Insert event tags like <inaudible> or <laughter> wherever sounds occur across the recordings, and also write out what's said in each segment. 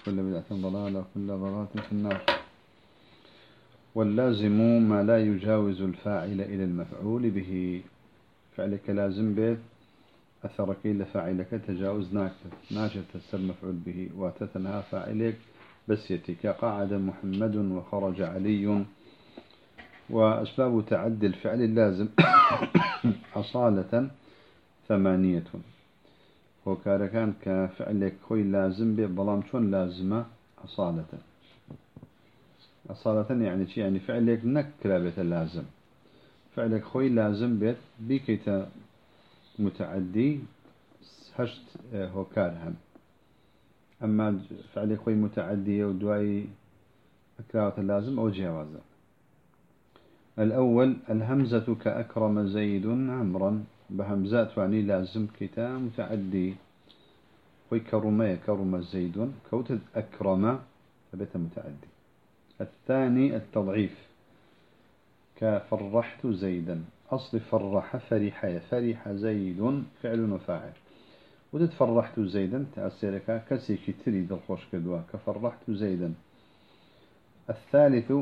وكل بدعة ضلالة وكل ضلالة في النار. واللازم ما لا يجاوز الفاعل إلى المفعول به. فعلك لازم بيت أثرك إلى فاعلك تجاوز ناكت ناشت تسر مفعول به. وتتنها فاعلك بس يتك. قعد محمد وخرج علي. وأسباب تعدي الفعل اللازم <coughs> أصالة ثمانية. هۆکارەکان کە فعلێک خۆی لازم بێ بەڵام چۆن لازمە ئەساڵەتە ئەساڵەتەن یعنی چی ینی فعلێک نەکرا بێتە لازم. فعلێک خۆی لازم بێت بیکەیتە متعدی هەشت هۆکار هەن ئەمما فعلێک خۆی متعدیە و دوایی ئەکراوەتە لازم ئەو جیاوازە الأول الهمزة كأكرم زيد عمرا. بهمزات وعني لازم كتا متعدي. خوي كرمة كرم زيد كوت أكرم ثبت متعدي. الثاني التضعيف. كفرحت زيدا. أصل فرح فرح فرح زيد فعل وفاعل. ودت فرحت زيدا تأثيرك كسي كتري دلخوش كدوا. كفرحت زيدا. الثالث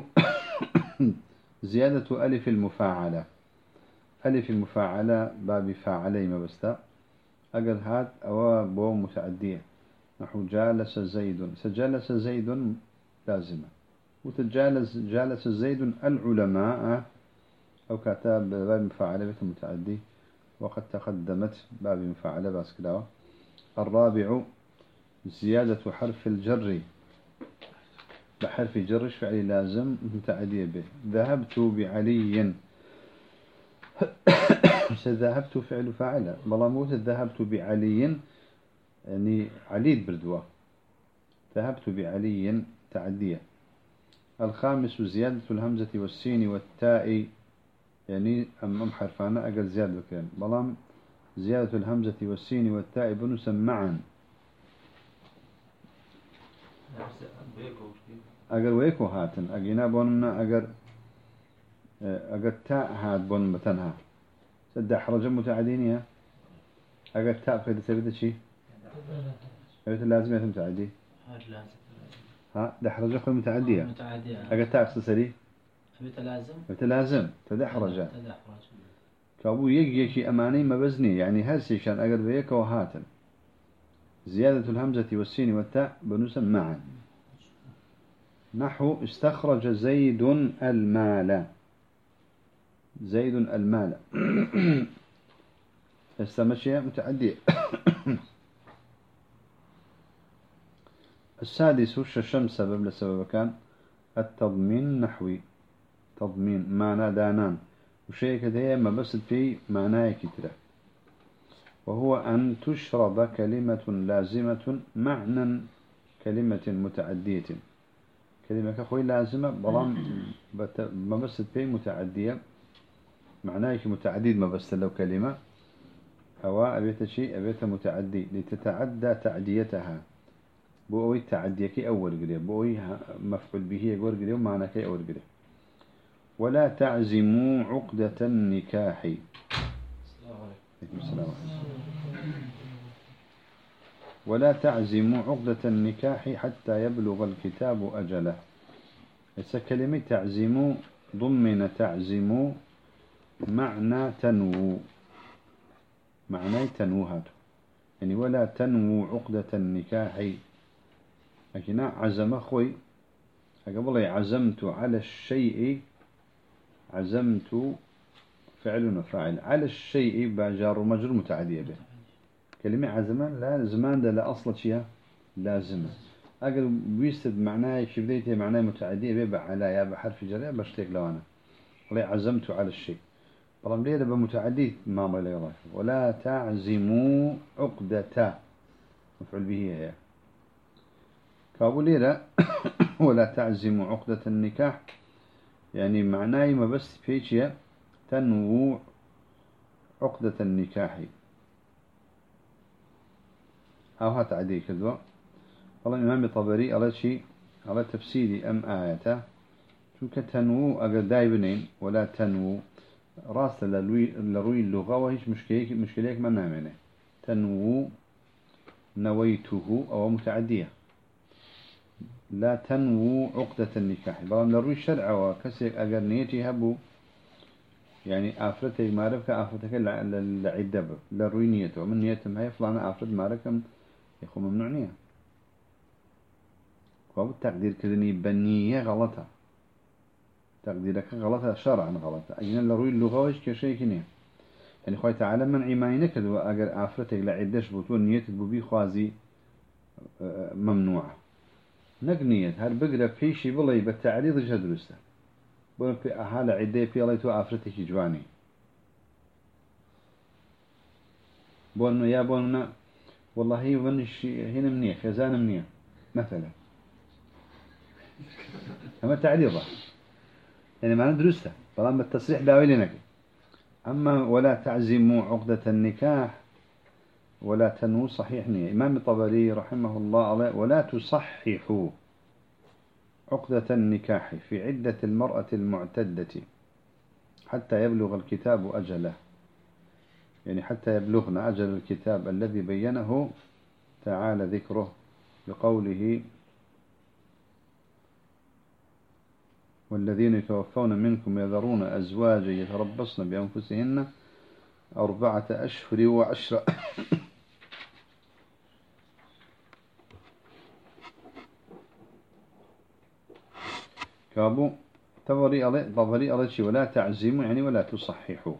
<coughs> زيادة ألف المفاعلة. ألف المفاعلة باب فاعلي ما بستا أقل هات أو بو متعدية. نحو جالس زيد. سجلس زيد لازمة. وتجالس جالس زيد العلماء. أو كتاب باب مفاعلة متعدي. وقد تقدمت باب مفاعلة باسكلاوة الرابع زيادة حرف الجر. بحرف جرش فعل لازم متعدية به. ذهبت بعلي. ذهبت فعل فاعل موت ذهبت بعلي يعني علي بردوة ذهبت بعلي تعدية. الخامس زيادة الهمزة والسين والتاء يعني أم أم حرفانا أقل زيادة كان بلام زيادة الهمزة والسين والتاء بنسا معا أقل ويكو هاتن. أقينا بوننا أقل أقل تاء هات بون بتنها سد حرج متعدين أقل تاء بخير سبيت شي؟ أبيت لازم يتم متعدي ها؟ دحرج أخوي متعدية متعدية أقل تاء اختصري أبيت لازم. أبيت لازم. تدحرج تدحرج كابو يجي يكي أماني ما بزني يعني هالسي كان أقل بيك وهاتن. زيادة الهمزة والسين والتاء بنسا معا. نحو استخرج زيد المال. زيد المال. <clears throat> استمشي متعدي. <clears throat> السادس الشم سبب لسبب كان؟ التضمين نحوي. تضمين معنى دانان. وشيء كده ما بس في معناه كتير وهو أن تشرب كلمة لازمة معنى كلمة متعدية. كلمة كخوي لازمة بلان ما بس في متعدية. معناه متعدد ما بس لو كلمة؟ أو أبيت شيء أبيت متعدي. لتتعدى تعديتها. بوي تعديك أول قريب بوي مفعول به يقول قريب معنى كي أول قريب ولا تعزموا عقدة النكاح. السلام ولا تعزموا عقدة النكاح حتى يبلغ الكتاب أجله. هسه كلمة تعزموا ضمن تعزموا معنى تنوو معنى تنوو هاتو يعني ولا تنوو عقدة النكاح. لكن عزم خوي قبل عزمت على الشيء عزمت فعل وفاعل. على الشيء باجار ومجرور متعدية به. كلمة عزمان لا زمان ده لا أصل شيء لازم. أقل بيستد معناه شبديته معناه متعدية به على يا بحرف جر بشتيك لو أنا عزمت على الشيء. طبعا ليه بمتعدي ما ما ولا تعزموا عقدة. مفعول به هي. كابو <coughs> ولا تعزم عقدة النكاح. يعني معناه ما بس فيش تنوو عقدة النكاح. أو هات عدي كذا والله إمام طبري على شيء على تفسيري أم آياته. شو كتنوو أجر دايبنين ولا تنوو راس لروي اللغة وهيش مشكلة مشكلة ما نعمله تنوو نويته أو متعدية. لا تنوو عقدة النكاح. بلام لروي الشرع وكسر أجر نيتي هبو. يعني آفرتك معرفة آفرتك لعدة لروي نيته. من نيتهم هي فلانة آفرت معرفة يخو ممنوع نية. وابو التقدير كذني بنية غلطة. تقديرك غلطة شرعا غلطة أين لروي اللغة ويش كشيء كنية يعني خوي تعالى من عماينك وأجر آفرتك لعدش بطول نية ببي خوازي آه، ممنوعة نقنية هل بقرا فيشي بلي بالتعريض جدرسته بقول في أهالة عدة في الله تو آفرتك جواني بقول يا بقولنا والله ونش هنا منيح خزانة منيح مثلا. أما تعريضه يعني ما ندرسته طالما التصريح داوي لنا أما ولا تعزموا عقدة النكاح ولا تنو صحيح نية. إمام الطبري رحمه الله ولا تصححوا عقدة النكاح في عدة المرأة المعتدة حتى يبلغ الكتاب أجله. يعني حتى يبلغنا أجل الكتاب الذي بينه تعالى ذكره بقوله والذين يتوفون منكم يذرون أزواجا يتربصن بأنفسهن أربعة أشهر وعشرة <coughs> كابو تبري علي ضبري علي شيء ولا تعزموا يعني ولا تصححوا.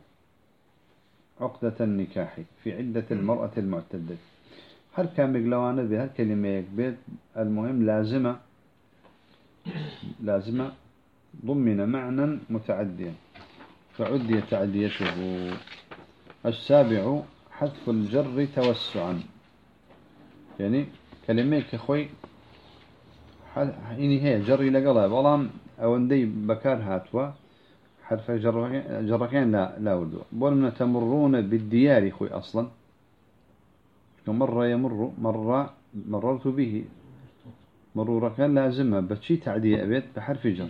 عقدة النكاح في عدة المرأة المعتدة. هل كان بقلوانا كلمة يكبيت المهم لازمة لازمة ضمن معنى متعديا. فعدي تعديته. السابع حذف الجر توسعا. يعني كلمة كخوي إني هي جري لقلها بلام أو اندي بكار هاتوا. حرف جركين لا لا ودو بولنا تمرون بالديار خوي أصلا. مرة يمر مرة مررت به. مرورة كان لازمها بتشي تعدي أبيت بحرف جر.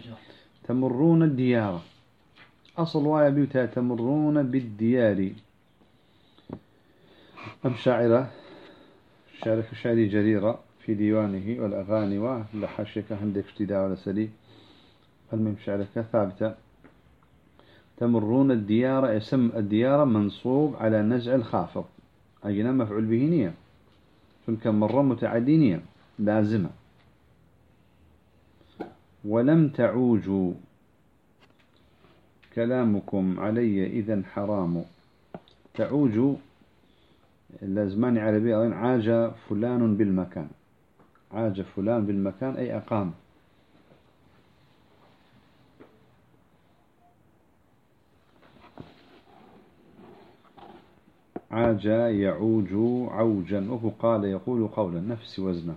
تمرون الديار. أصل وايا بيوتا تمرون بالديار. أم شاعرة شارك شاعري جريرة في ديوانه والأغاني ولحاشيك عندك اشتداء ولا سلي المهم شعرك ثابتة. تمرون الديار اسم الديار منصوب على نزع الخافض. أجنا مفعول به نية. كم مرة متعدينية لازمة. ولم تعوجوا. كلامكم علي إذا حرام. تعوج لازمان عربي عاج فلان بالمكان. عاج فلان بالمكان أي أقام. عاج يعوج عوجا وهو قال يقول قولا نفس وزنه.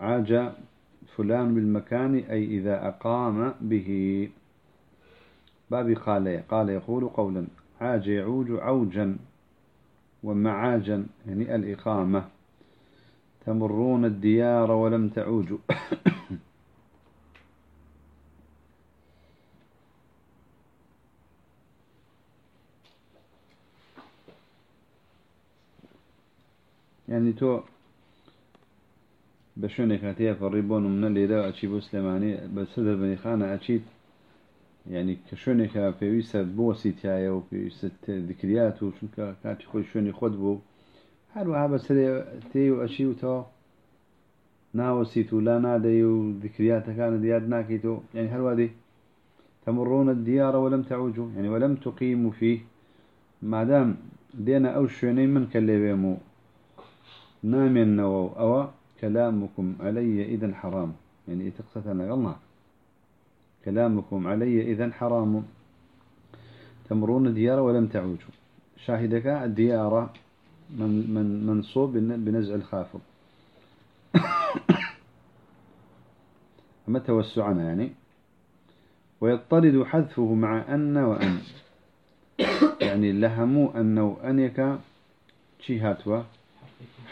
عاج فلان بالمكان أي إذا أقام به. بابي قال قال يقول قولا عاج يعوج عوجا ومعاجا يعني الإقامة. تمرون الديار ولم تعوجوا. <coughs> يعني تو بە شوێنێک هەتەیە فەڕی بۆ منە لێرە ئەچی بۆ سلێمانی بەسە دەربنیخانە ئەچیت یعنی کە شوێنێکە پێویستە بۆ سیتایە و پێویست دکریات و چونکە کاتی خۆی شوێنی خۆت بوو. هەروەها بەسەر تێ و ئەچی وتەوە ناوەسییت و لا نادەی و دکریاتەکانە دیاد ناکەیتەوە یعنی هەروادی تەمڕۆنە دیارە وەلم تەعوجو یعنی وەلم توقیم وفی مادام دێنە ئەو شوێنەی من کە لێوێم و نامێننەوە ئەوە كلامكم علي إذا حرام. يعني تقصد أنا الله كلامكم علي إذا حرام. تمرون الديار ولم تعوجوا. شاهدك الديار من من منصوب بنزع الخافض. <coughs> أما توسعنا يعني. ويضطرد حذفه مع أن وأن. يعني لهمو أنه أنك شي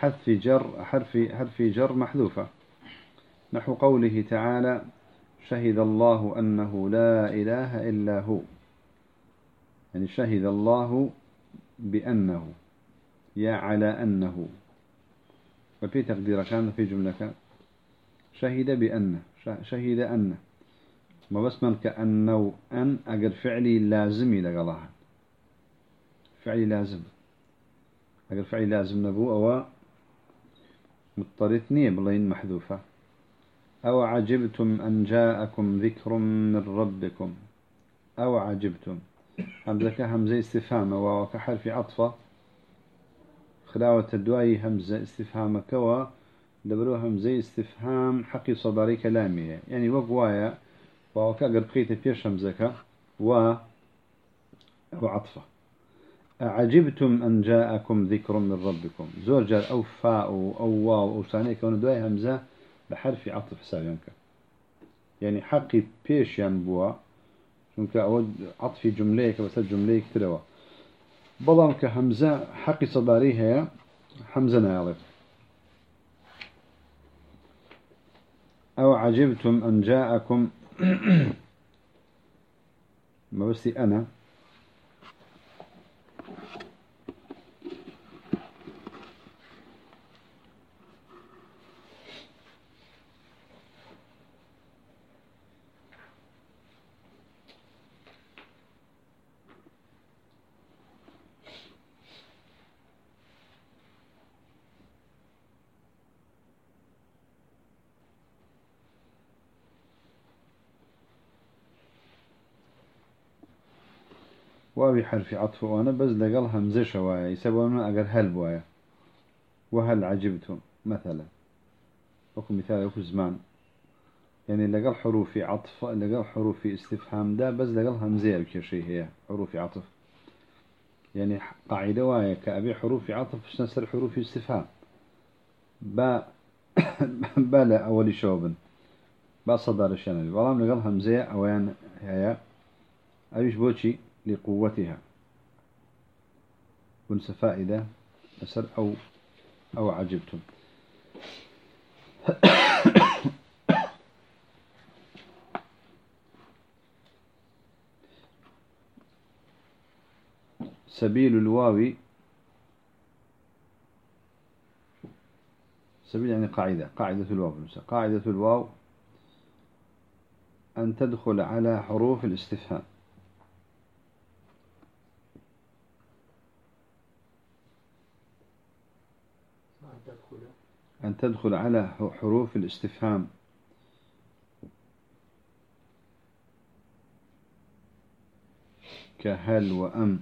حذف جر حرف حرف جر محذوفة. نحو قوله تعالى شهد الله أنه لا إله إلا هو. يعني شهد الله بأنه يا على أنه. وفي تقدير كان في جملة شهد بأن شهد أن ما بس من كأنه أن أجر فعلي لازمي لقلها. فعلي لازم. أجر فعلي لازم نبو أو مضطرتني بلين محذوفة. أو عجبتم أن جاءكم ذكر من ربكم؟ أو عجبتم؟ همزة همزة استفهام؟ وكحرف عطفة خلاوة الدواي همزة استفهام كوا دبرو همزة استفهام حقي صداري كلامية يعني وقوايا وكا قرقيت فيش همزك و وعطفة أعجبتم أن جاءكم ذكر من ربكم. زوجر أو فاء أو واو أو ثانية كون دواي همزة بحرف عطف سابينك يعني حقي بيش ينبوا ئەوە عطفی جملەیەکە بەسەر جملەیەک ترەوە بەڵام کە هەمزە حەقی سەداری هەیە حەمزە ناڵێت أو عجبتم أن جاءكم <coughs> ما بس أنا. واوي حرف عطف وأنا بس لقل همزة شوايا يسببنا أقل هل بوايا وهل عجبتم مثلا. وكم مثال وكم زمان. يعني لقل حروف عطف لقل حروف استفهام ده بس لقل همزة بكشي هي حروف عطف. يعني قاعدة وايا كأبي حروف عطف نسر حروف استفهام. با <coughs> بلا أول شوبن با صدر الشنبي والله لقل همزة أوان هي أيش بوشي لقوتها. ونس فائدة أسر أو أو عجبتم. سبيل الواو سبيل يعني قاعدة قاعدة الواو. قاعدة الواو أن تدخل على حروف الاستفهام. أن تدخل على حروف الاستفهام. كهل وأم.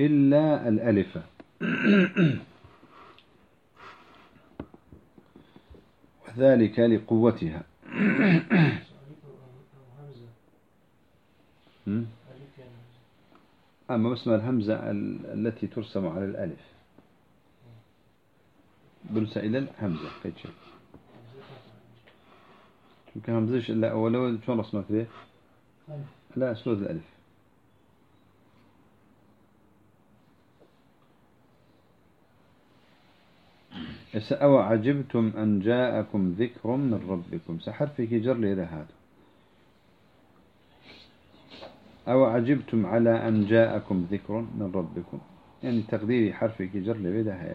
إلا الألف. <clears throat> وذلك لقوتها. <clears throat> أما اسم الهمزة التي ترسم على الألف. برسى إلى الهمزة قيد شيء يمكن همزة إلا أولا شون رسمك ذي لا سود الألف. أو عجبتم أن جاءكم ذكر من ربكم سحرفك جر لي هذا. أو عجبتم على أن جاءكم ذكر من ربكم. يعني تقدير حرف جر لبدها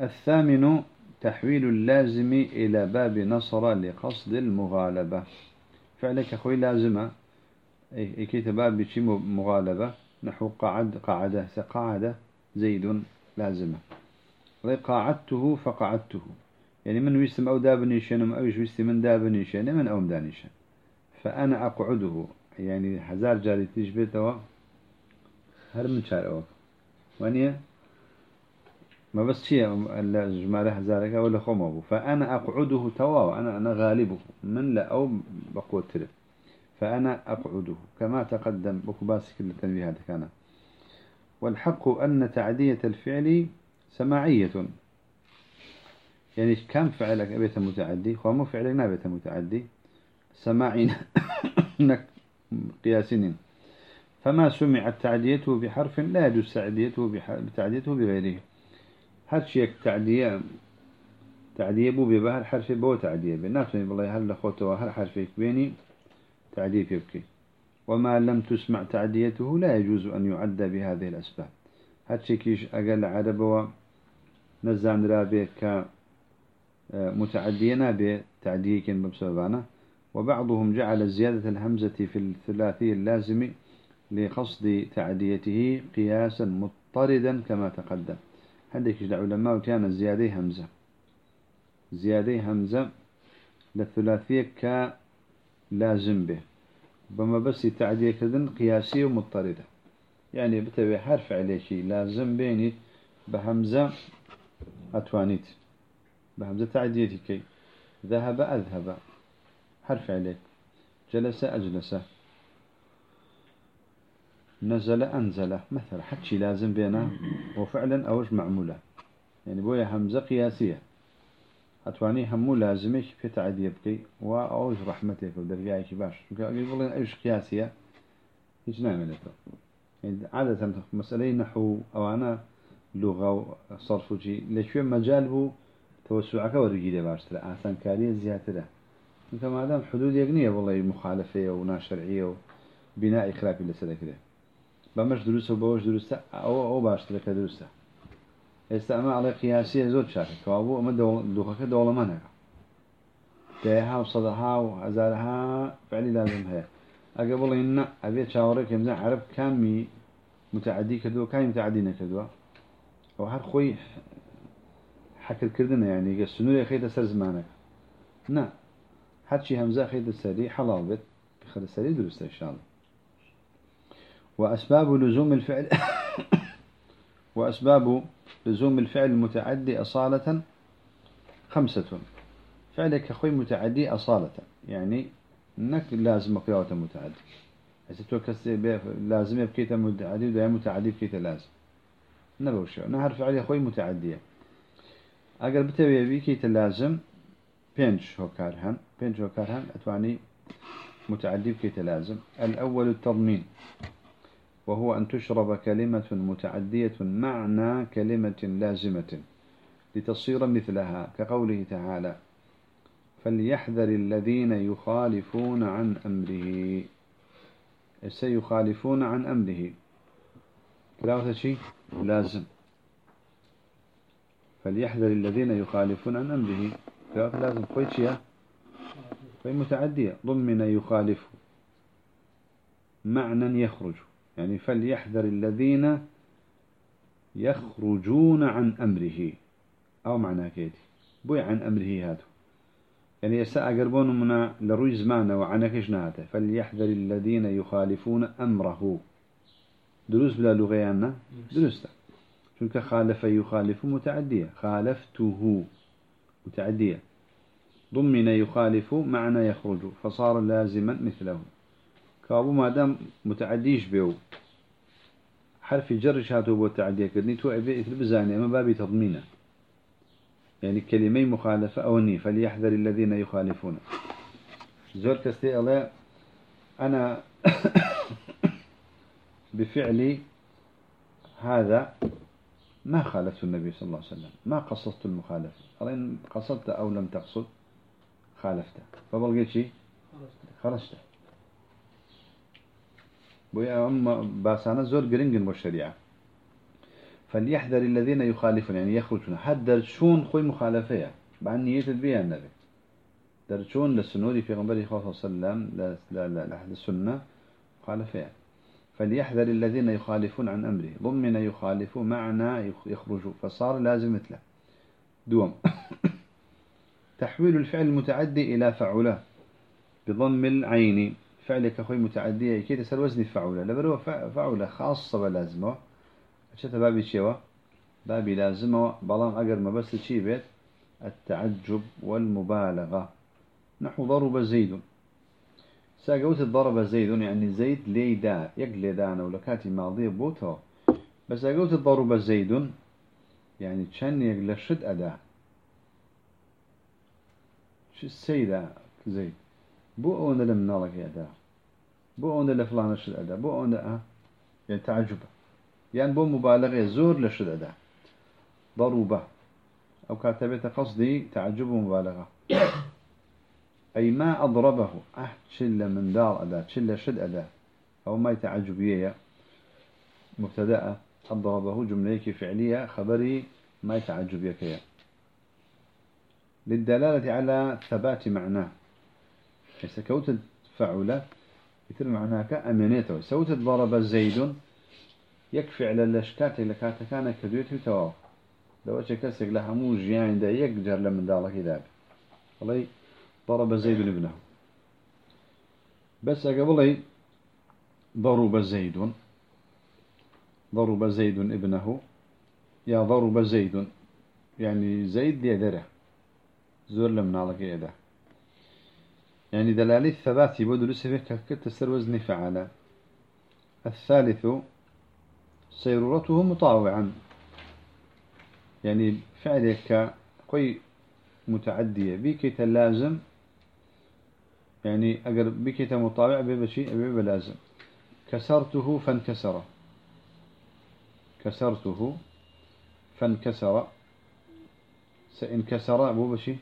الثامن تحويل اللازم إلى باب نصر لقصد المغالبة. فعلك أخوي لازمة. أي كتاب بشي مغالبة. نحو قعد قعدة سقعدة زيد لازمة. قاعدته فقعدته. يعني من ويستم أو دابنيشان أو ويستم من دابنيشان من أو مدانيشان فأنا أقعده. يعني هزار جاري تشبيتوا هر من شار أو وانيا ما بس شيء الجمالة هزارك ولا خم أبو فأنا أقعده توا أنا أنا غالبه. من لا أو بقوة ترى فأنا أقعده. كما تقدم؟ بكباسك التنبيه هذا كان والحق أن تعدية الفعل سماعية. يعني كم فعلك أبيت متعدي هو مو فعلك نابيت متعدي سماعين <coughs> قياسين فما سمعت تعديته بحرف لا يجوز تعديته بتعديته بغيره. هل شيء تعدية تعدية بو ببهر حرف بو تعدية بناتني بالله هل لخوته هل حرفك بيني تعدية يبكي. وما لم تسمع تعديته لا يجوز أن يعد بهذه الأسباب. هل كيش أقل عرب نزان رابك متعدينا بتعدية بسببانا وبعضهم جعل زيادة الهمزة في الثلاثي اللازم لقصد تعديته قياسا مضطردا كما تقدم. هذيك العلماء كان زيادة همزة. زيادة همزة للثلاثية كلازم به. بما بس تعدية كذن قياسية ومضطردة يعني بتبي حرف عليه شيء لازم بيني بهمزة أتوانيت. بهمزة تعديتي كي. ذهب أذهب. حرف عليه. جلس أجلس. نزل أنزل. مثلا حتى لازم بينه وفعلا أوش معمولة. يعني بويا همزة قياسية. أتواني همو لازمك في تعدي يبكي وأوش رحمتك ودرجائك باش يقول أيش قياسية؟ هيش نعمل يعني عادة مسألة نحو أو أنا لغة وصرف وشي لشوي مجال بو توسعك ورجيلة باشتر آسان كارية زيادة. انت ما دام حدود يقنية والله مخالفة وناشرعية وبناء خلافي لسنة كده بمش دروسه وبوش دروسه أو أو باش لك دروسه. استعمال على قياسية زود شاكك. كوابو أما دوخك دولة منها تيها وصدها وعزارها فعلي لازم هي. أقبل إن أبيت شاورك يمزع عرب كامي متعدي كدوا كامي متعدين كدوا أو هر خوي حكر كردنا يعني السنوري خيط سر زمانك؟ حد همزة خيط السري حلال بيت بخير السري درسته إن شاء الله وأسباب لزوم الفعل <coughs> وأسباب لزوم الفعل المتعدي أصالة خمسة فعلك أخوي متعدي أصالة يعني إنك لازم قراءة متعدي إذا لازم يبكيت متعدي وده متعدي بكيت لازم. نبو شو نهر فعل أخوي متعدية أقل بتبي بكيت لازم بينش هوكارهن بينش هوكارهن أتواني متعدي بكيت لازم الأول التضمين وهو أن تشرب كلمة متعدية معنى كلمة لازمة لتصير مثلها. كقوله تعالى فليحذر الذين يخالفون عن أمره. سيخالفون عن أمره. كلاوة شيء؟ لازم. فليحذر الذين يخالفون عن أمره. كلاوة لازم خوي شيء خوي متعدية ضمن يخالف معنى يخرج يعني فليحذر الذين يخرجون عن أمره. أو معنى كيدي بوي عن أمره هاتو. يعني يسا أقربون منا لروي زمانة وعنكش نهاته؟ فليحذر الذين يخالفون أمره. دروس بلا لغيانا دروس شنك خالف يخالف متعدية. خالفته. متعدية. ضمن يخالف معنى يخرج فصار لازما مثله. كابو ما دام متعديش بيو حرف جرش هاتو بو تعدية كدني تو ابي بزاني أما بابي تضمينه. يعني كلمة مخالفة أو ني فليحذر الذين يخالفون. زور كستي الله أنا <coughs> بفعلي هذا ما خالفت النبي صلى الله عليه وسلم؟ ما قصدت المخالفة؟ أرين قصدت أو لم تقصد خالفته فبلغيت شيء خرجت. بويا أم باسانا زور قرنجن بالشريعة فليحذر الذين يخالفون يعني يخرجون. حد شون خوي مخالفة بعد نية البيع النبي. درشون للسنوري في غنبري صلى الله عليه وسلم لأحد السنة مخالفة فليحذر الذين يخالفون عن أمره. ضمن يخالفوا معنى يخرجوا فصار لازم مثله. دوم. <coughs> تحويل الفعل المتعدي إلى فعله. بضم العين. فعلك أخوي متعدية كي تسأل وزن فعولة؟ لبرو فعولة خاصة بلازمه. أشتا بابي شيوا بابي لازمه. بلان أقر ما بس شي بيت. التعجب والمبالغة. نحو ضرب زيد. ساقوت الضرب زيد يعني زيد ليدا يقلي دانا ولكاتي ماضية بوتو. بس قلت ضرب زيد يعني كان يقلشد أداة شو السيدة زيد؟ بو أونا لم نالك أداة بو أونا لفلان شد أداة بو أونا أه يعني تعجب. يعني بو مبالغة زور لشد أداة ضروبة. أو كاتبت قصدي تعجب مبالغة أي ما أضربه. أه شل من دار أداة شل شد أداة أو ما يتعجبية مبتدأ أضربه جملة فعلية خبري ما يتعجبية كيا للدلالة على ثبات معناه. كوت فعولة يتر معناك أمنيته. سوت ضرب زيد يكفي على الأشكات اللي كانت كان كدويته تواف لو كسك لها مو جيان دا يقدر لمن دالك ذاك. والله ضرب زيد ابنه. بس قبل ضرب زيد. ضرب زيد ابنه. يا ضرب زيد يعني زيد يدره زور لمن على يده يعني دلالة الثبات يبدو لسه كتسر وزن فعلا الثالث سيرورته مطاوعا. يعني فعلك قوي متعدية. بك تلازم يعني أجر بك مطاوع ببشي أبي بلازم. كسرته فانكسر. كسرته فانكسر. سانكسر أبو بشي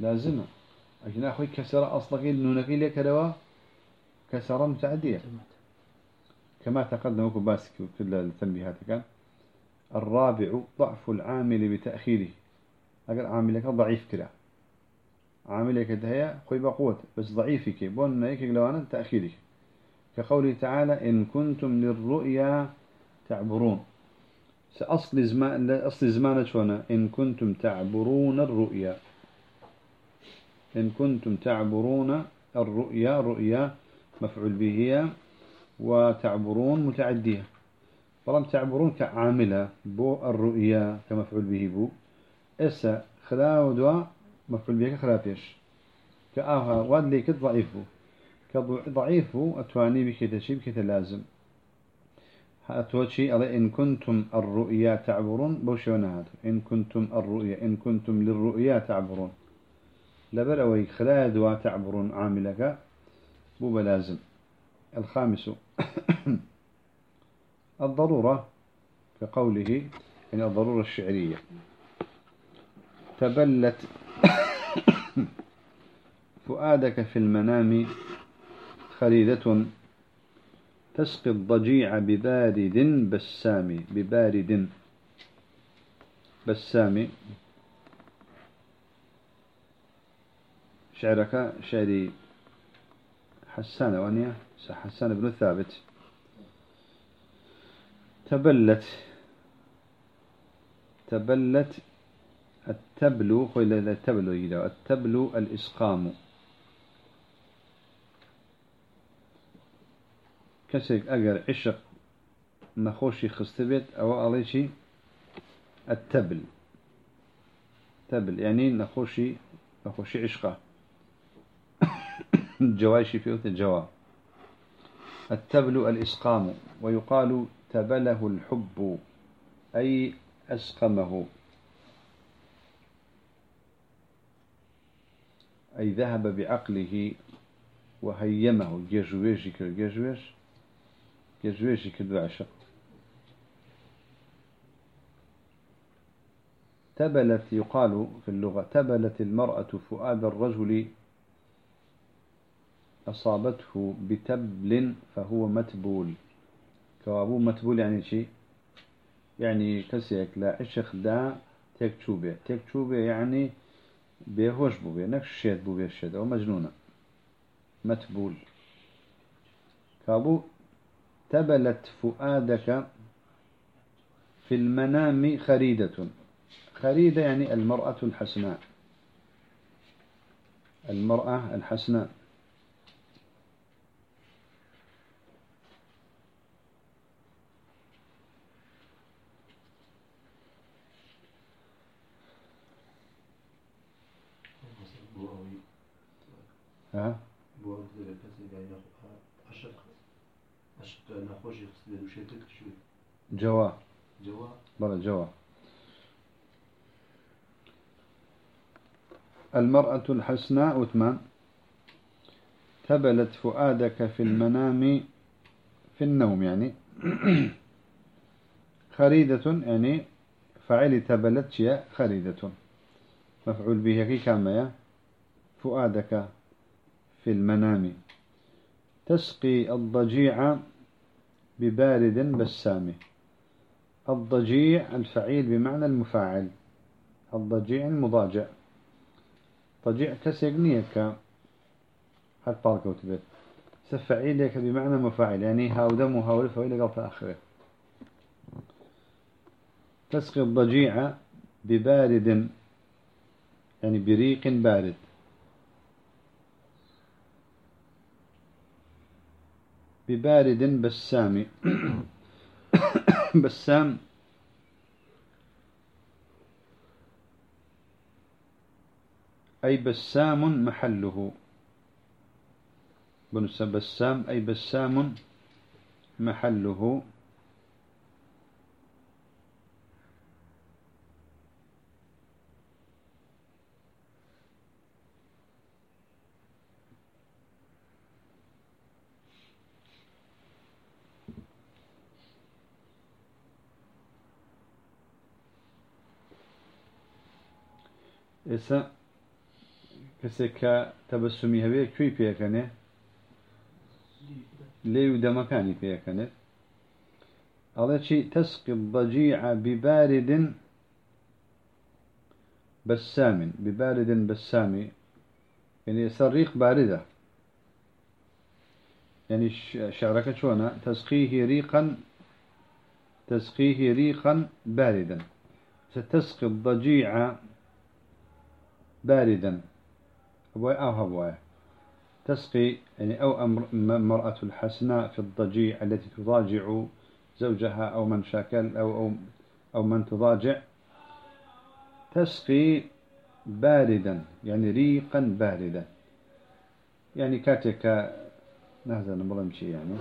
لازمة أجل أخوي كسر أصلك نونك إلي كدوا. كسر متعدية. كما تقدم باسك كل التنبيهات كان. الرابع ضعف العامل بتأخيره. أقل عاملك ضعيف كلا عاملك دهيا خوي بقوة بس ضعيفك بون هيك لوانا تأخيرك. كقوله تعالى إن كنتم للرؤيا تعبرون. سأصل زمان أصل زمان شونا إن كنتم تعبرون الرؤيا. إن كنتم تعبرون الرؤيا رؤيا مفعول به وتعبرون متعدية. فلم تعبرون كعاملة بو الرؤيا كمفعول به بو. إسا خلا ودوا مفعول به خلافيش كآها واد ليك ضعيف كضعيف أتواني بك تشيب كتلازم أتوشي على إن كنتم الرؤيا تعبرون بوشونا إن كنتم الرؤيا إن كنتم للرؤيا تعبرون. لبر أوي خلا دوا تعبرون عاملك بو بلازم. الخامس. <coughs> الضرورة كقوله يعني الضرورة الشعرية. تبلت فؤادك في المنام خريدة تسقي الضجيع ببارد بسام ببارد بسام. شعرك شعري حسان وانيا حسان بن ثابت. تبلت تبلت التبلو خيل التبلو يلا التبلو الإسقام. كسك أجر عشق نخوشي خستبت أو عليشي التبل. تبل يعني نخوشي نخوشي عشقه. <coughs> جواشي فيه الجواب. التبل الإسقام. ويقال تبله الحب أي أسقمه. أي ذهب بعقله وهيمه. جيجويجي كالجيجويج جيجويجي كالعشق تبلت يقال في اللغة تبلت المرأة فؤاد الرجل أصابته بتبل فهو متبول. كوابو متبول يعني شيء يعني كسيك لا عشق دا تكتشوبه تكتشوبه يعني بيهوش بو بيه نفس الشيء بو بيه الشيء أو مجنونة. متبول. كابو تبلت فؤادك في المنام خريدة. خريدة يعني المرأة الحسناء. المرأة الحسناء. جوا جوا. بلا جوا. المرأة الحسناء أثمان تبلت فؤادك في المنام في النوم يعني. خريدة يعني فعل تبلت شيء خريدة. مفعول به كما فؤادك في المنام. تسقي الضجيع ببارد بسام. الضجيع الفعيل بمعنى المفاعل. الضجيع المضاجع. ضجيع كسيقنيك هات بارك وتبت سفعيل لك بمعنى مفاعل. يعني هاودم وهاول فعيل قال في آخره. تسقي الضجيع ببارد يعني بريق بارد. ببارد بسام. <coughs> بسام. أي بسام محله. بسام أي بسام محله. ئێستا کەسێک کە تەبەسومی هەبێ کوێی پێەکەنێ لێ و دەمەکانی پێەکەنێت تسقي الضجيع ببارد بسام ببارد بسام. يعني سريق باردة. يعني شعرك شونا؟ تسقيه ريقا تسقيه ريقا باردا. ستسقي الضجيع باردا. هبواي أو هبواي تسقي يعني أو المرأة الحسناء في الضجيع التي تضاجع زوجها أو من شاكل أو, أو, أو من تضاجع. تسقي باردا يعني ريقا باردا. يعني كاتك نهزا نبغى يعني.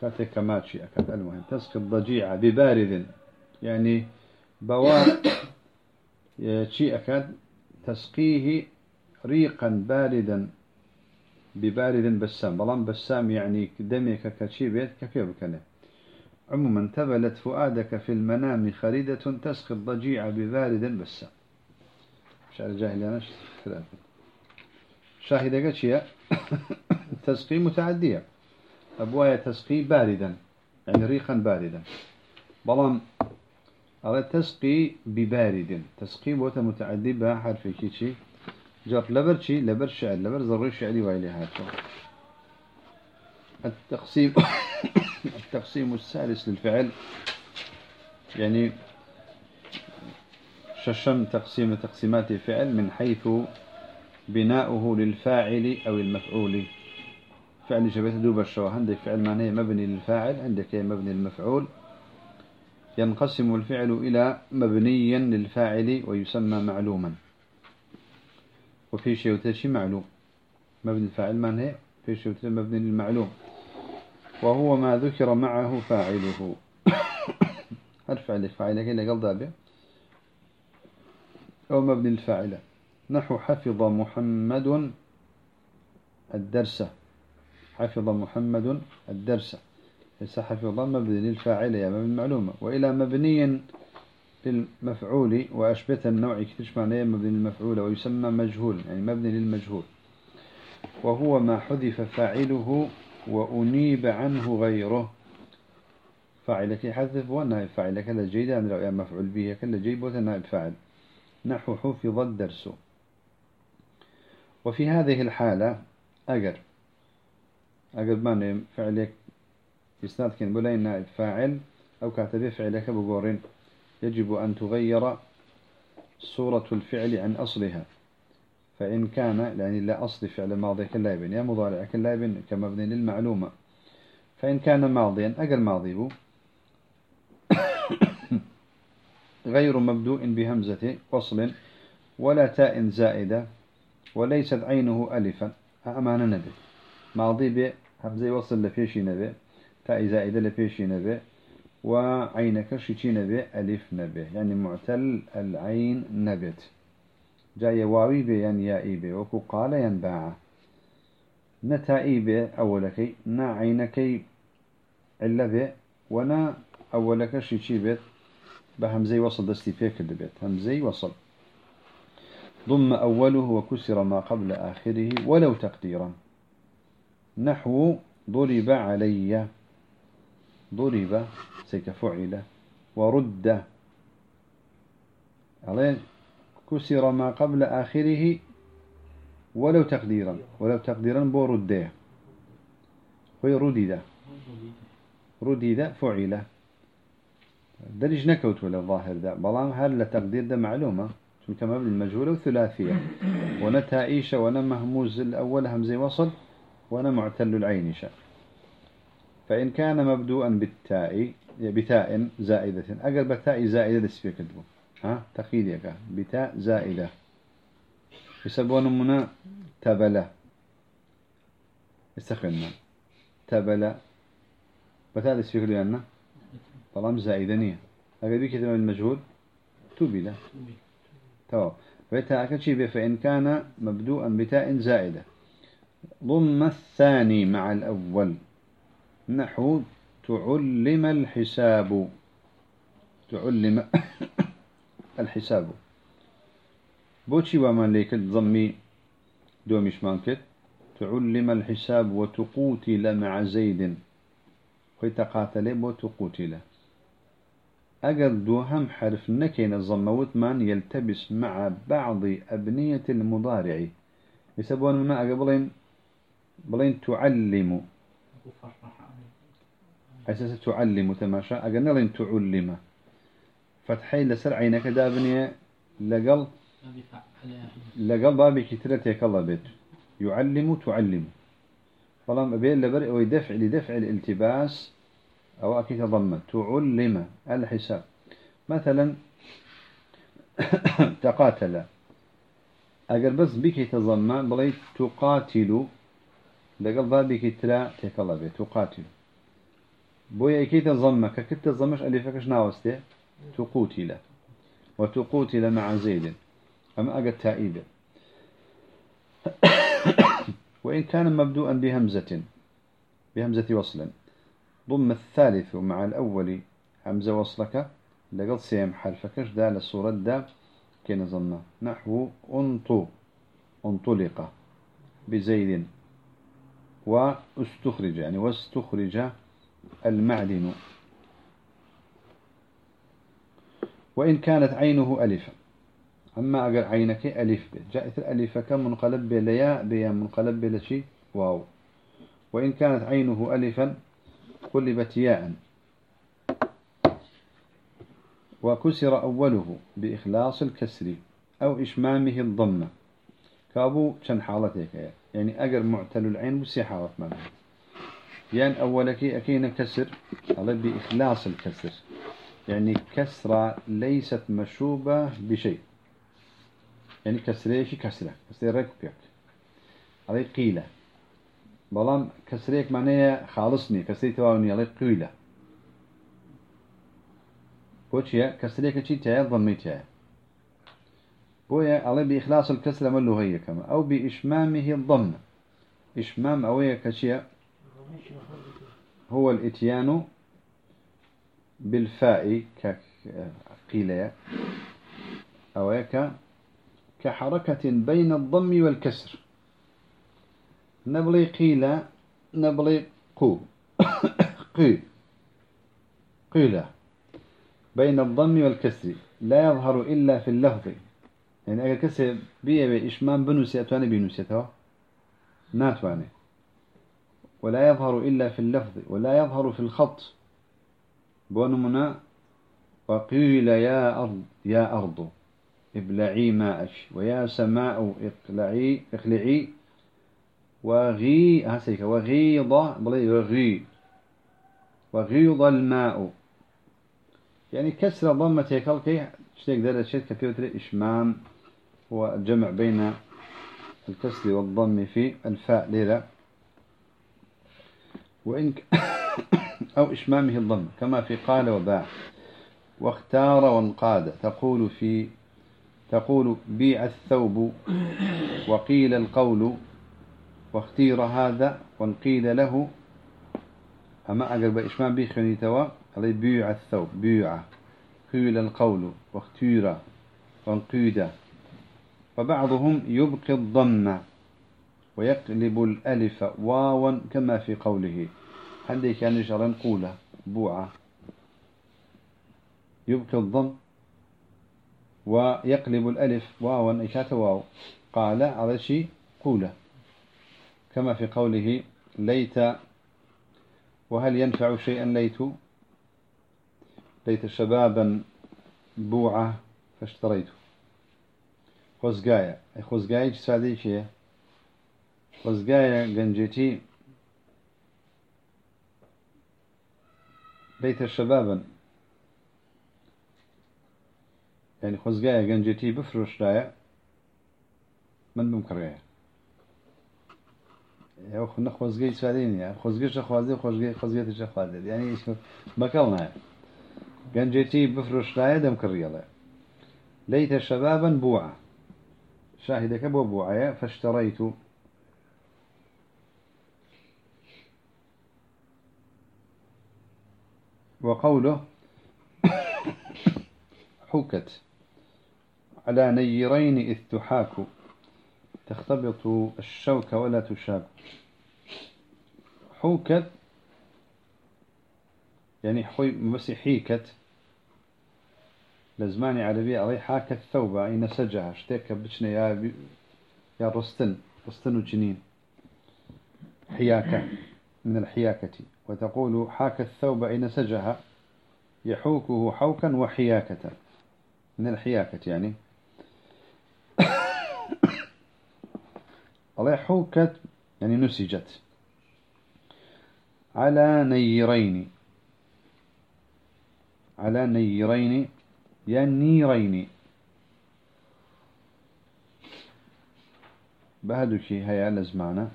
كاتك ماتشي أكاد المهم تسقي الضجيع ببارد يعني بوار شيء أكاد تسقيه ريقا باردا ببارد بسام. بلان بسام يعني دمك كشي بيت كفير كله عموما تبلت فؤادك في المنام خريدة تسقي الضجيع ببارد بسام. شعر جاهل أنا شاهدك شيء؟ <coughs> تسقي متعدية. أبوايا تسقي باردا يعني ريقا باردا. بلان على تسقي ببارد. تسقي بوتا متعدي بها حرف كيشي جاب لبر شي؟ لبر شعر. لبر ضروري شعري وايلي هاتو. التقسيم <coughs> التقسيم الثالث للفعل. يعني ششم تقسيم تقسيمات الفعل من حيث بناؤه للفاعل أو المفعول. فعل جبت دوب الشوا عندك فعل معناه مبني للفاعل عندك مبني للمفعول. ينقسم الفعل إلى مبنيا للفاعل ويسمى معلوما. وفي شيء وتشي معلوم. مبني الفاعل من هي في شيء مبني للمعلوم. وهو ما ذكر معه فاعله. <coughs> هل فعل فاعل كي لقل دابه أو مبني الفاعل. نحو حفظ محمد الدرس. حفظ محمد الدرس. حفظ مبني للفاعل يا مبني المعلومة. وإلى مبني للمفعول وأشبه النوع كتش معناه مبني للمفعول ويسمى مجهول يعني مبني للمجهول. وهو ما حذف فاعله وأنيب عنه غيره. فاعلك حذف والنائب فاعل كلا جيدا لو يعني مفعول به كلا جيب وتنائب فاعل. نحو حفظ الدرس. وفي هذه الحالة أجر. أجر ما فعلك إسناد كان بلاي نائب فاعل أو كاتب فعلك بقورين يجب أن تغير صورة الفعل عن أصلها. فإن كان يعني لا أصل فعل ماضي كلايبن يا مضارع كلايبن كمبني للمعلومة. فإن كان ماضيا أقل ماضي <coughs> غير مبدوء بهمزة وصل ولا تاء زائدة وليست عينه ألفا. أمان نبي. ماضي همزة وصل لفيشي نبي. تاء زائدة لفيشي نبي وعينك شي نبي ألف نبي. يعني معتل العين نبت. جاي واوي بي يعني يائي بي. وكو قال ينباع. نتائي بي أولكي نا عينكي إلا بي. ونا أولك شي بيت. بهمزي وصل دستي فيك دبيت. همزي وصل. ضم أوله وكسر ما قبل آخره ولو تقديرا. نحو ضرب علي. ضرب سيك فعل ورد. عليه؟ كسر ما قبل آخره ولو تقديرا ولو تقديرا بو رده. هو ردد. ردد فعل. درج نكوت ولا ظاهر ذا؟ بلان هل لتقدير ده معلومة؟ شو كما بالمجهولة وثلاثية ونتائيش وأنا مهموز الأول همزي وصل وأنا معتل العين شاء. فإن كان مبدوءا بالتاء بتاء زائدة. أقل بتاء زائدة لسفيك كدبو ها؟ يكا بتاء زائدة. يسبون منا تبلة استخدمنا تبلة بتاء لسفيك لأنه؟ طالما زائدة نية. أقل بك من المجهول. تبلة تمام. فإنت شيء فإن كان مبدوءا بتاء زائدة. ضم الثاني مع الأول. نحو تعلم الحساب. تعلم <coughs> الحساب. بوشي وما ليك ضمي دومش مانكت تعلم الحساب وتقوتل مع زيد ويتقاتل وتقوتل أجل دوهم حرف نكين الضموت من يلتبس مع بعض أبنية المضارع يسبون من أقبلين بلين تعلم. أساس تعلم تماشى أقلنا لين تعلم. فتحي لسر عينك دابنية لقل لقل بابي كترتك الله بيت. يعلم تعلم. فلام أبين لبر ويدفع لدفع الالتباس أو أكيد ضمة. تعلم الحساب. مثلا <coughs> تقاتل. أجر بس بك تضمى بلي تقاتل. لقل بابك ترى تكلا بي تقاتل. بويا كي تضمى ككت تضمش ألفكش ناوسته تقاتل وتقاتل مع زيد. أما أجر تائبة <coughs> وإن كان مبدوءا بهمزة. بهمزة وصل. ضم الثالث مع الأول همزة وصلك. لقد سيم حرفكش دال الصورة دا. كي نظن نحو انطو أنطلق. بزيد. وأستخرج. يعني واستخرج. المعدن. وإن كانت عينه ألفا أما أقل عينك ألف جاءت الألف كم منقلب بلياء بيا منقلب بلشي واو. وإن كانت عينه ألفا قلبت ياء. وكسر أوله بإخلاص الكسر أو إشمامه الضمة. كابو كان حالتك. يعني أجر معتل العين بسي حالة منه يعني أولك أكين كسر على بإخلاص الكسر. يعني كسرة ليست مشوبة بشيء. يعني كسريش كسرة. كسر ركبك على قيلة. بلام كسريك معناه خالصني كسري تواوني على قيلة. بوشيا كسريك شيء تاعي ضميتها بويا على بإخلاص الكسرة ملوهية كما. أو بإشمامه الضم إشمام أوية كشيء هو الإتيان بالفاء كقيلة أو كحركة بين الضم والكسر. نبلي قيل نبلي قو. <coughs> قي. قيل بين الضم والكسر. لا يظهر إلا في اللفظ. يعني أجل كسر بيه بإشمام بنوسي أتواني بنوسيته ناتواني. ولا يظهر إلا في اللفظ ولا يظهر في الخط. بونمنا وقيل يا أرض يا أرض ابلعي ماءك ويا سماء اقلعي اخلعي. وغي هسيك وغيض بلي وغي وغيض الماء. يعني كسر ضمة هيكل شتيك دارت شيء كثيرة إشمام والجمع بين الكسر والضم في الفاء ليلة. وإن <coughs> أو إشمامه الضم كما في قال وباع. واختار وانقاد تقول في تقول بيع الثوب وقيل القول واختير هذا وانقيل له. أما أقرب إشمام بيخني توا علي بيع الثوب بيع. قيل القول واختير وانقيد. فبعضهم يبقي الضم. ويقلب الألف واوا كما في قوله. عندي كان يشعر قولة بوعة. يبقي الضم. ويقلب الألف واوا إشات واو. قال على شيء قولة. كما في قوله ليت. وهل ينفع شيئا ليت؟ ليت شبابا بوعة فاشتريته. خزقايا خزقايا سادي شيء خۆزگایە گەنجێتی بیتە شەبابن. یعنی خۆزگایە گەنجێتی بفرۆشتایە من بم کڕێ ئەو خنە خۆزگەی چارینە خۆزگەشە خوازی خۆشگەی خۆزگێتشە خوازێت ینی بەکەڵ نایە. گەنجێتی بفرۆشتایە دەم کڕیڵێ لەیتە شەبابن بووە. شاهدەکە بۆ بووە فەشتەڕیت و وقوله حكت على نيرين إذ تحاك تختبط الشوك ولا تشاك حوكت يعني حوي بس حيكت. لزماني عربي علي حاكت ثوبة أي نسجها اشتيك بشنا يا بي يا رستن رستن وجنين. حياكة. من الحياكة وتقول حاك الثوب أي نسجها يحوكه حوكا وحياكة. من الحياكة يعني. <coughs> الله حوكت يعني نسجت. على نيرين. على نيرين يا نيرين. بهدو شيء هيا لزمانا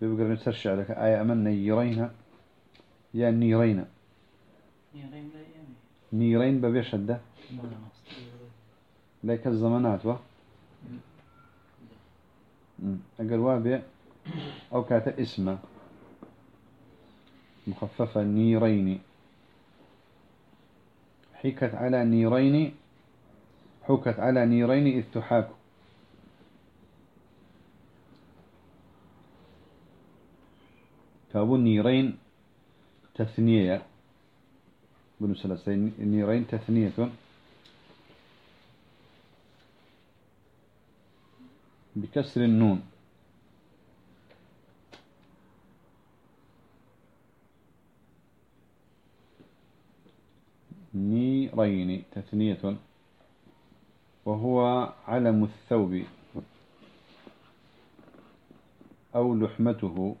بيبقى نسرش لك. آية أمن نيرين يا نيرين نيرين ببيش شدة لك الزمانات و أقل وابع أو كات اسمه. مخففة. نيرين حكت على نيرين حكت على نيرين إذ تحاك كابو نيرين تثنية. بنو سلسين نيرين تثنية. بكسر النون. نيرين تثنية. وهو علم الثوب. أو لحمته.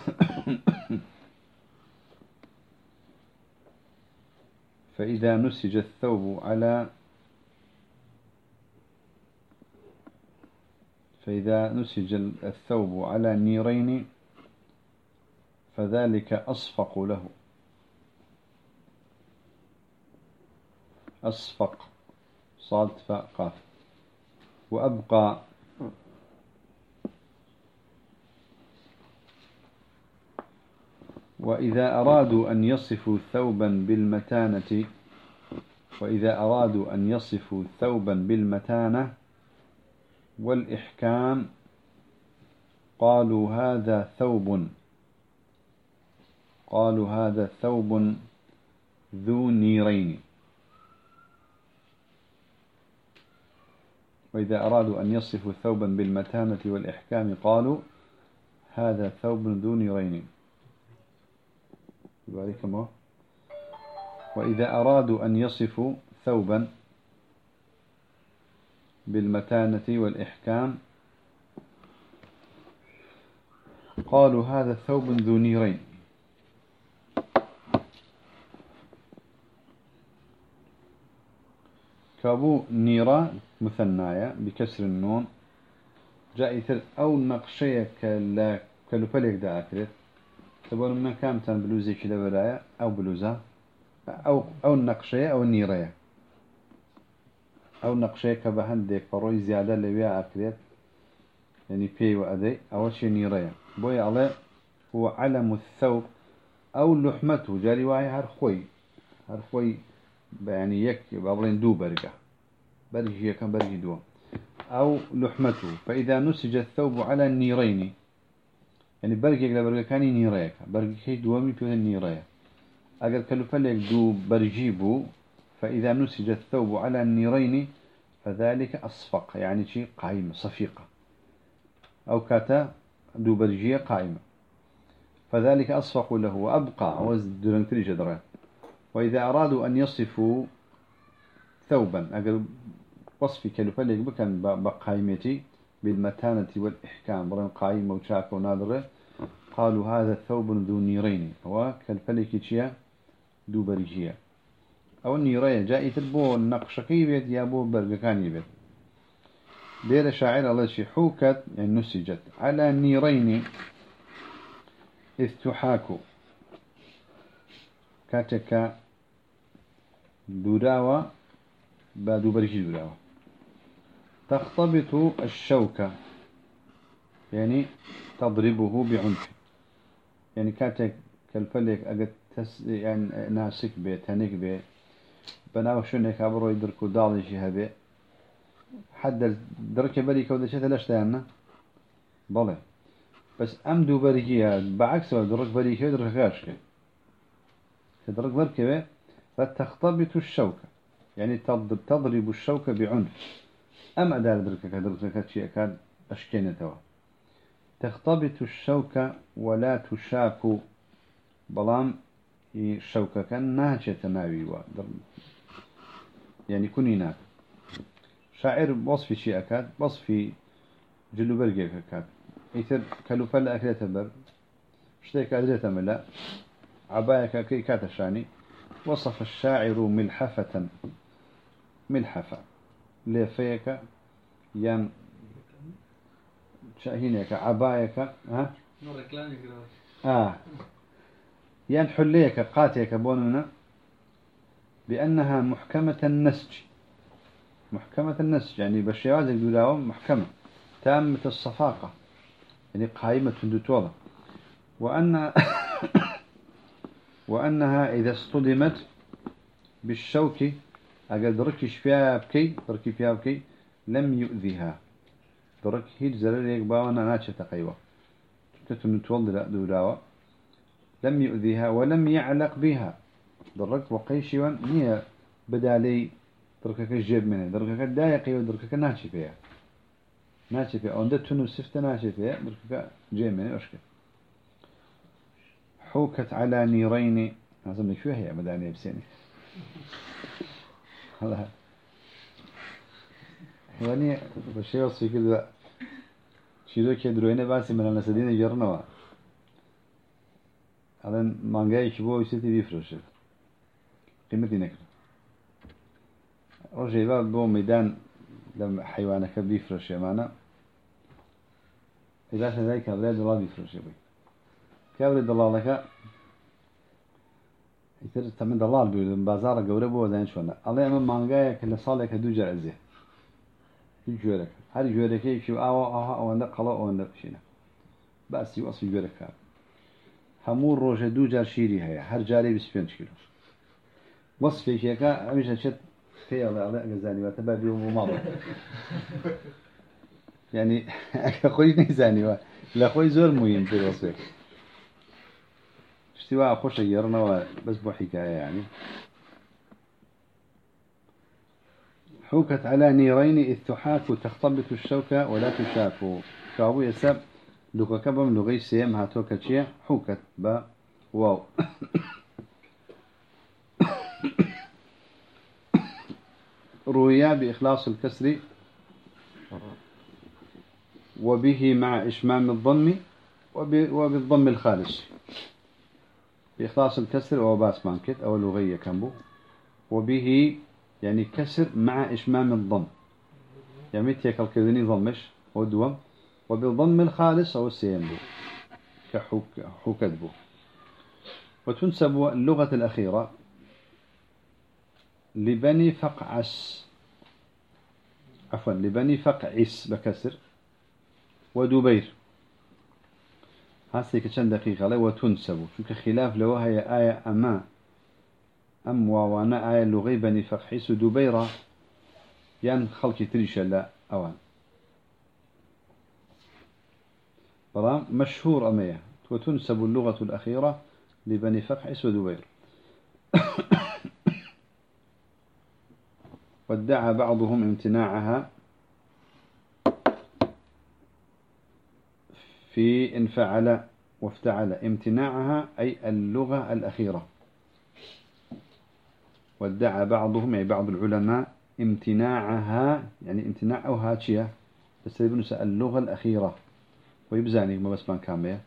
<coughs> فإذا نسج الثوب على فإذا نسج الثوب على نيرين فذلك أصفق له. أصفق صاد فاء قاف. وأبقى وإذا أرادوا أن يصفوا ثوبا بالمتانة وإذا أرادوا أن يصفوا ثوبا بالمتانة والإحكام قالوا هذا ثوب قالوا هذا ثوب ذو نيرين. وإذا أرادوا أن يصفوا ثوبا بالمتانة والإحكام قالوا هذا ثوب ذو نيرين. وإذا أرادوا أن يصفوا ثوبا بالمتانة والإحكام قالوا هذا ثوب ذو نيرين. كابو نيرة مثنايا بكسر النون جائثر أو نقشية كلا كلوبليك دا تقول من كام تن بلوزي كده ورايا أو بلوزة أو أو النقشية أو النيرية أو نقشية كبهندك فروي زيادة لبيع أكرت يعني بي وأذي أول شيء نيرية. بوي عليه هو علم الثوب أو لحمته جاري واي هرخوي هرخوي يعني يك بابلين دو برقة. برقة كم برقة دو. أو لحمته. فإذا نسج الثوب على النيرين يعني برقة كان نيريك برقة كي دوامي في النيرية أقل كلفلك دو برجيبو فإذا نسج الثوب على النيرين فذلك أصفق يعني شيء قائمة صفيقة أو كاتا دو برجية قائمة فذلك أصفق له وأبقى وزد درنتري جدره وإذا أرادوا أن يصفوا ثوبا أقل وصفي كلفلك بكن بقائمتي بالمتانة والإحكام. برن قائمة وشاك ونادرة. قالوا هذا ثوب ذو نيرين. هو كالفلك تشيا دو برجية أو النيرين جاء تربو النقشقي بيت يا بو برقكاني بيت دير شاعر الله شي حوكت يعني نسجت. على نيرين إذ تحاكو كاتك دوراوة بادو برشي دوراوة تختبط الشوكة يعني تضربه بعنف. يعني كاتك كالفلك أقد تس يعني ناسك بي تنك بي. بناو شنك أبرو يدركو دالي شي هبي حد درك بري كودا شتا لاش تاعنا بله بس أم دو بريكيها بعكس درك بريكيها درك كاشكي تدرك بركبه فتختبط الشوكة يعني تضرب الشوكة بعنف. أم أدار دركك دركك شيء كان أشكين توا تختبط الشوكة ولا تشاك. بلام الشوكة كان ناهجة تناوي يعني كوني هناك شاعر وصفي شيء أكاد وصفي جلو برقيك أكاد يتر كلوفل أكلته بر. اشتيك أدريته ملا عبايك كي كاتشاني. وصف الشاعر ملحفة. ملحفة. لفيك يان شاهينك عبايك ها؟ آه. يان حليك قاتيك بوننا بأنها محكمة النسج. محكمة النسج يعني بالشواذ الدولاوم محكمة تامة الصفاقة يعني قائمة دوتوضة وأن <coughs> وأنها إذا اصطدمت بالشوك أقد ركش فيها بكي؟ ركي فيها بكي؟ لم يؤذيها. درك هيج زرر يقباونا ناتشة تقيوة. تتم تولد دولاوة. لم يؤذيها ولم يعلق بها. درك وقيشي وان هي بدالي دركك الجيب منه. دركك دايقي ودركك ناتشي فيها. ناتشي فيها. عند تنو سفت ناتشي فيها. دركك جيب منه. أشكل حوكت على نيرين. أظن شو هي مدانية بسيني. هلا يعني بشيء وصفي كده. شيرو كدروينه بس من النسدين يجرنوا الان مانجاي شبو يستي بيفرش قيمتي نكر رجع بقى بو ميدان لما حيوانك بيفرش معنا إذا ذلك أولاد الله بيفرش بي. كابري دلالك يتر تمن دلال بيقول بازار جورة بو دين شونا الله أمام مانجاي كل صالك دو جرزه جورك هر جورك يشوف أو أو أو عندك قلا أو عندك شينا بس يوصل جورك كار همور روجه دو جار شيري هي هر جاري بسبين كيلو وصف شيكا أمشي شت في الله الله جزاني وتبادي وماضي يعني أخوي نيزاني لا أخوي زور مهم في الوصف استواء خوش يرنا بس بو حكاية يعني. حوكت على نيرين إذ تحاك تختبط الشوكة ولا تشاك كابو يسب لغة كبم لغي سيم هاتو كتشي حوكت با واو. رويا بإخلاص الكسر وبه مع إشمام الضم وبالضم الخالص. بإخلاص الكسر أو باس مانكت أو لغية كمبو وبه يعني كسر مع إشمام الضم. يعني متى الكذني ضمش ودوم وبضم الخالص أو السينبو كحكدبو وتنسب اللغة الأخيرة لبني فقعس عفوا لبني فقعس بكسر. ودبير. هاسي كشن دقيقة لا وتنسب شو خلاف لو هي آية أما أم وأنا آية لغي بني فقعس ودبيرة يعني خلقي تريش لا أوان. بلام مشهور أمية وتنسب اللغة الأخيرة لبني فقعس ودبير وادعى بعضهم امتناعها في إن فعل وافتعل. امتناعها أي اللغة الأخيرة. وادعى بعضهم أي بعض العلماء امتناعها يعني امتناعها تشيا بس اللغة الأخيرة. ويبزاني ما بس ما كامية.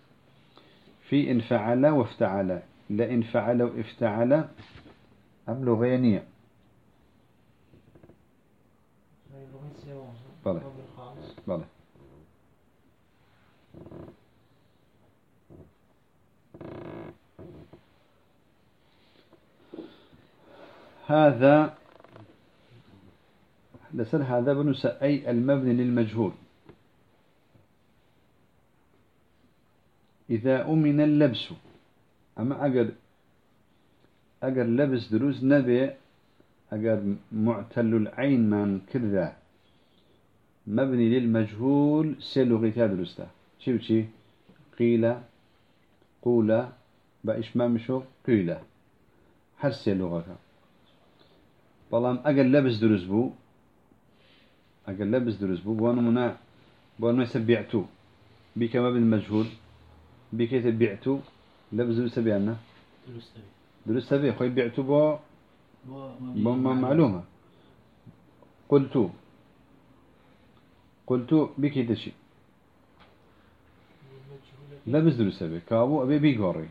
في إن فعل وافتعل. لإن فعل وافتعل أم لغينية بله بله هذا لسر هذا بنسى أي المبني للمجهول. إذا أمن اللبس أما أجر أجر لبس دروز نبي أجر معتل العين من كذا مبني للمجهول سلغي تدرسته شو شي قيل قول بإيش ما مشو قيل حرس لغة بلام أجر لبس دروز بو أجر لبس دروز بو بوانا منا بوانا ما يسبيعتو بك مبني المجهول بكيت بعتو لبز درست بيانا درست بي خوي بعتو بو؟ بو ما معلومة. قلتو. قلتو بكيت شي لبز درست بي كابو أبي بيقوري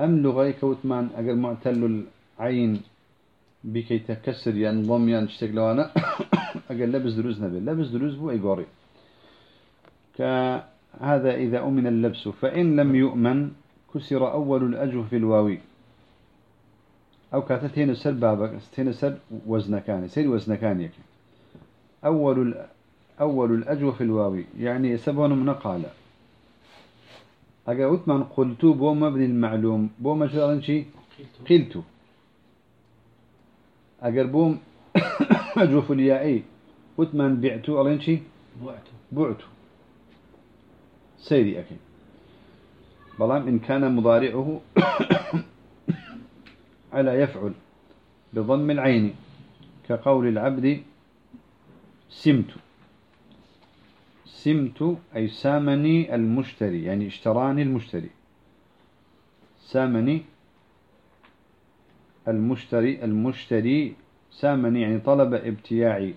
أم لغاي كوتمان أقل معتل العين بكي تكسر ينضم ينشتك لو أنا. <coughs> أقل لبز دروز نبي لبز دروز بو إيقوري ك هذا إذا أمن اللبس فإن لم يؤمن كسر أول الأجو في الواوي. أو كاتت هنا سر بابك هنا سر وزنكاني سير وزنكاني أول أول الأجو في الواوي يعني سبون من قال. أجا من قلت بو مبني المعلوم بو مجرد شيء؟ قلت. أجر بوم <coughs> أجوف اليائي وثمان بعتو ألين شيء بعتو. بعتو. سيري أكيد بلام إن كان مضارعه <coughs> على يفعل بضم العين كقول العبد سمت. سمت أي سامني المشتري يعني اشتراني المشتري. سامني المشتري المشتري سامني يعني طلب ابتياعي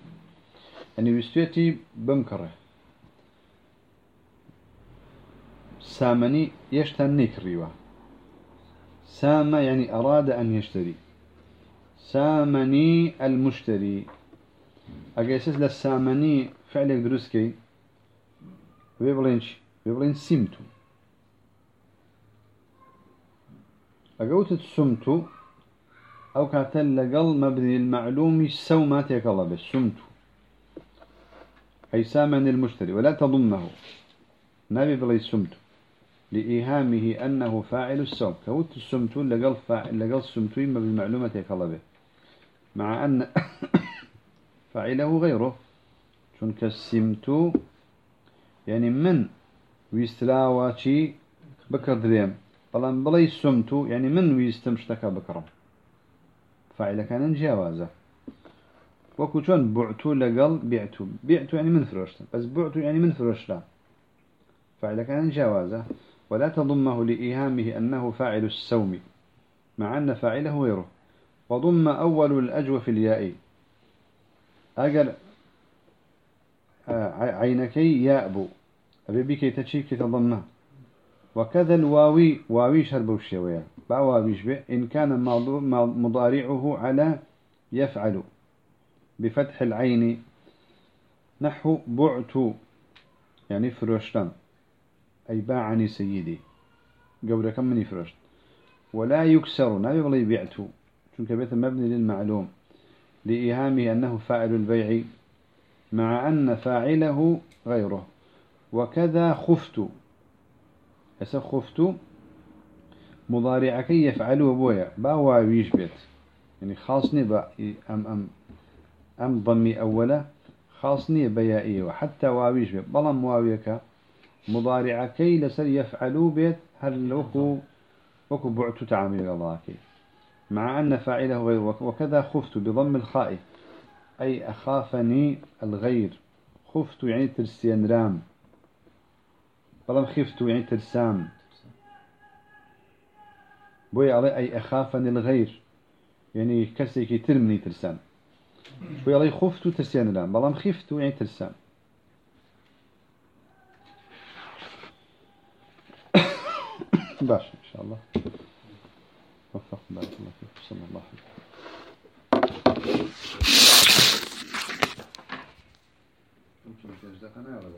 يعني يستيتي بمكره. سامني يشتني كريوة سام يعني أراد أن يشتري. سامني المشتري. أجلس للسامني فعل دروسكي بيبلينش بيبلين سمتو. أقوت السمتو أو كاتل لقل مبني المعلوم سو ما تيكالله سمتو أي سامن المشتري ولا تضمه. نبي بلي سمتو لإيهامه أنه فاعل السوم كوت السمت لقل فاعل لقل السمت إما بالمعلومة يكلبه مع أن <coughs> فاعله غيره. شنك السمت يعني من ويستلاواتي بكر دريم. طالما بلي السمت يعني من ويستمشتكى بكرم. فاعل كان جوازه. وكو شون بعتو لقل بعتو. بعتو يعني من فرشته بس بعتو يعني من فرشته فاعل كان جوازه ولا تضمه لإيهامه أنه فاعل السوم مع أن فاعله غيره وضم أول الأجوف الياء. أقل آه، عينكي يأبو أبي بكي تشيك تضمه. وكذا الواوي واوي شرب الشوية باواويش به إن كان مضارعه على يفعل بفتح العين. نحو بعت يعني فروشتن أي باعني سيدي. قبل كم من يفرشت ولا يكسر نبي والله بيعته شنك بيت مبني للمعلوم. لإيهامه أنه فاعل البيع مع أن فاعله غيره. وكذا خفت. هسه خفت؟ مضارعك يفعله بويا باوا ويش بيت يعني خاصني با أم أم أم ضمي أولا خاصني بيائية وحتى واويش بيت بلام واويك مضارعك لسر يفعلوا بيت هل وكو وكو بعت تعامل الله مع أن فاعله غير وكذا خفت بضم الخاء. أي أخافني الغير. خفت يعني ترسيان رام. بلام خفت يعني ترسام. بوي علي أي أخافني الغير يعني كسيكي ترمني ترسام بوي علي خفت ترسيان رام بلام خفت يعني ترسام باش إن شاء الله وفق بارك الله فيك صلى الله عليه وسلم.